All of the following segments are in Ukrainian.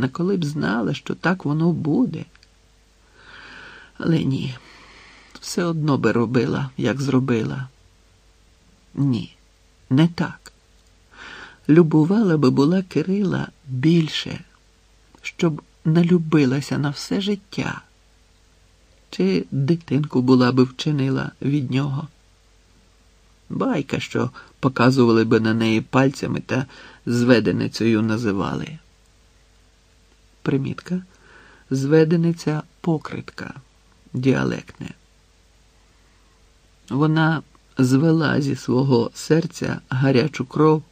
на коли б знала, що так воно буде. Але ні, все одно би робила, як зробила. Ні, не так. Любувала би була Кирила більше, щоб налюбилася на все життя, чи дитинку була би вчинила від нього. Байка, що показували би на неї пальцями та зведеницею називали. Примітка. Зведениця покритка, діалектне. Вона звела зі свого серця гарячу кров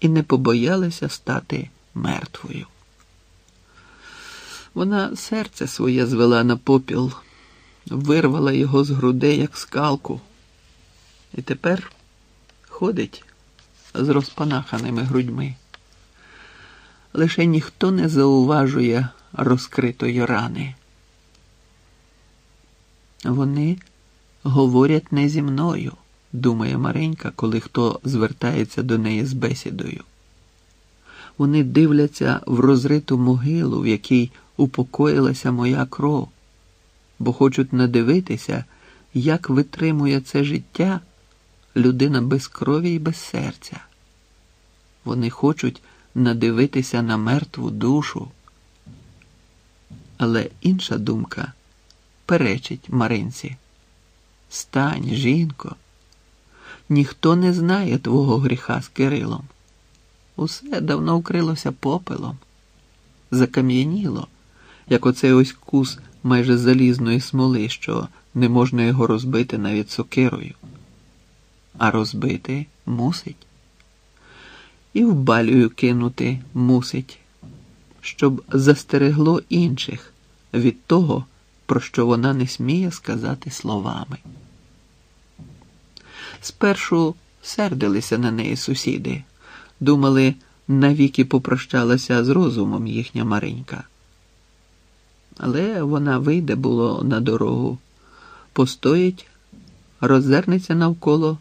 і не побоялася стати мертвою. Вона серце своє звела на попіл, вирвала його з грудей, як скалку, і тепер ходить з розпанаханими грудьми. Лише ніхто не зауважує розкритої рани. Вони говорять не зі мною, думає Маренька, коли хто звертається до неї з бесідою. Вони дивляться в розриту могилу, в якій упокоїлася моя кров, бо хочуть надивитися, як витримує це життя людина без крові і без серця. Вони хочуть надивитися на мертву душу. Але інша думка перечить Маринці. Стань, жінко, ніхто не знає твого гріха з Кирилом. Усе давно вкрилося попелом, закам'яніло, як оцей ось кус майже залізної смоли, що не можна його розбити навіть сокирою. А розбити мусить. І в балію кинути мусить, щоб застерегло інших від того, про що вона не сміє сказати словами. Спершу сердилися на неї сусіди, думали, навіки попрощалася з розумом їхня Маринька. Але вона вийде було на дорогу, постоїть, роззирнеться навколо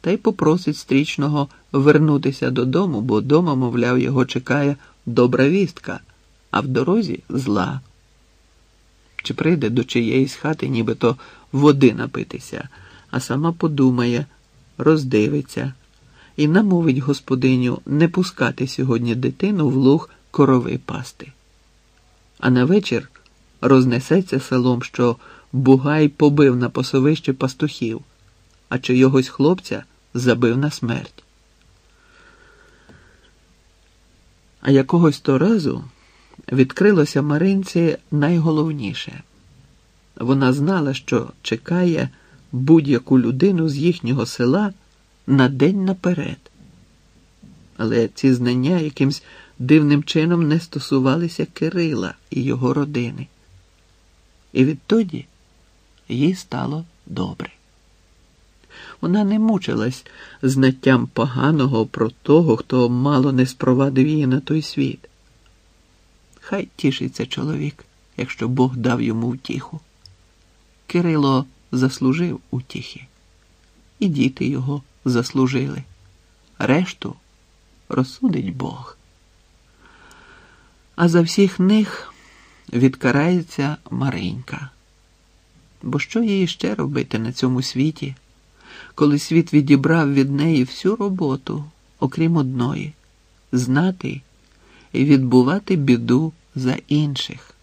та й попросить стрічного вернутися додому, бо дома, мовляв, його чекає добра вістка, а в дорозі зла. Чи прийде до чиєїсь хати, нібито води напитися, а сама подумає, роздивиться і намовить господиню не пускати сьогодні дитину в луг корови пасти. А на вечір рознесеться селом, що Бугай побив на посовище пастухів, а чийогось хлопця забив на смерть. А якогось то разу відкрилося Маринці найголовніше. Вона знала, що чекає будь-яку людину з їхнього села на день наперед. Але ці знання якимсь дивним чином не стосувалися Кирила і його родини. І відтоді їй стало добре. Вона не мучилась знаттям поганого про того, хто мало не спровадив її на той світ. Хай тішиться чоловік, якщо Бог дав йому втіху. Кирило заслужив утіхи, і діти його заслужили. Решту розсудить Бог. А за всіх них відкарається Маринька. Бо що їй ще робити на цьому світі, коли світ відібрав від неї всю роботу, окрім одної знати і відбувати біду за інших?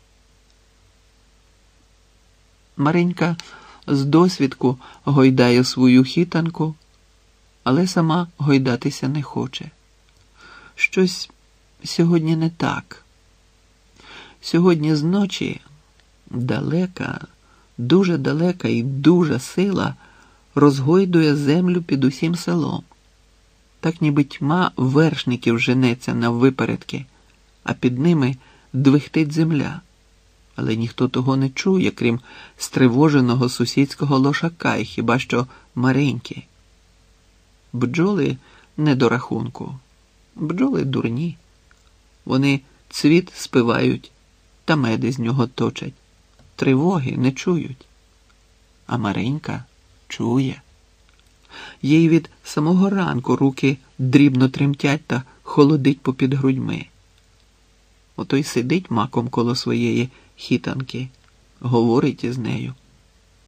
Маринька з досвідку гойдає свою хітанку, але сама гойдатися не хоче. Щось сьогодні не так. Сьогодні зночі далека, дуже далека і дуже сила розгойдує землю під усім селом. Так ніби тьма вершників женеться на випередки, а під ними двихтить земля але ніхто того не чує, крім стривоженого сусідського лошака і хіба що Мареньки. Бджоли не до рахунку, бджоли дурні. Вони цвіт спивають та меди з нього точать. Тривоги не чують. А Маренька чує. Їй від самого ранку руки дрібно тремтять та холодить попід грудьми. Ото й сидить маком коло своєї хітанки, говорить із нею.